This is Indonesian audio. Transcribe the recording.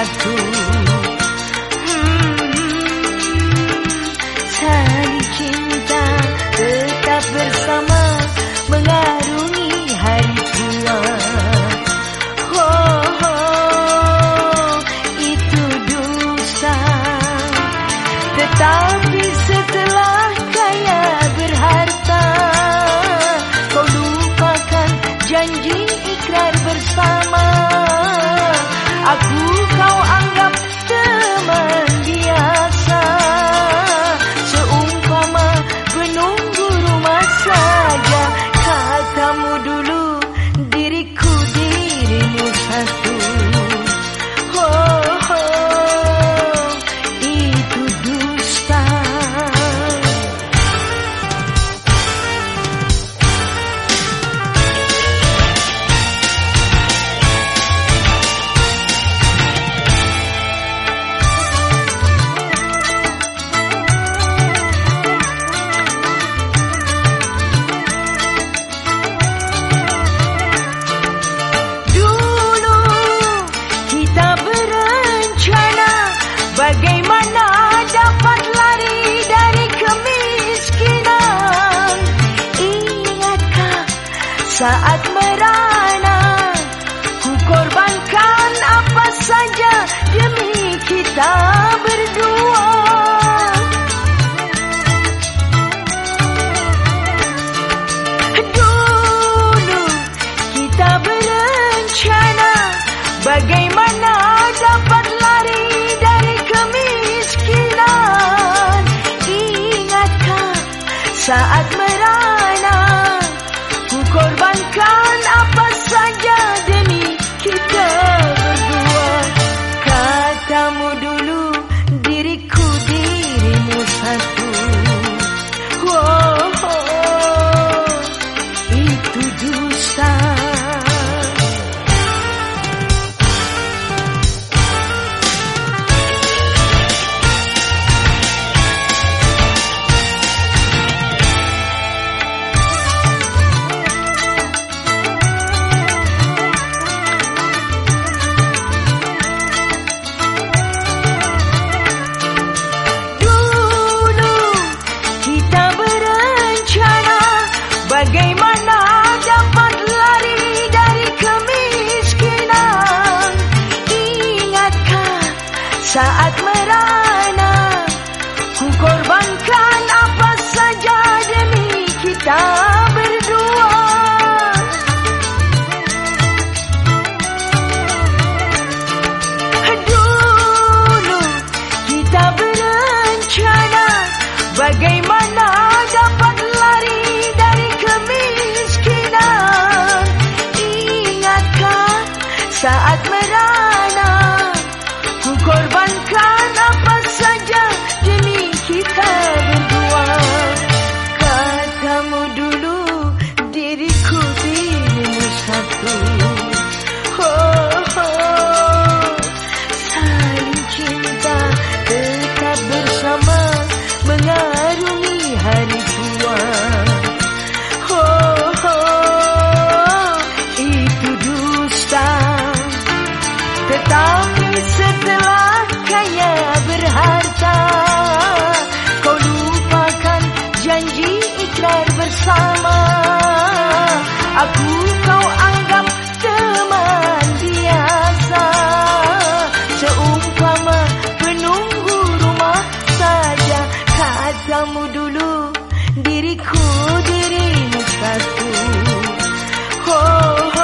satu hmm. Saling cinta tetap bersama Mengarungi hari tua oh, oh, itu dosa. Tetapi setelah kaya berharta Kau lupakan janji ikrar bersama. 啊不够啊。Saat chao. kamu dulu diriku dirimu satu oh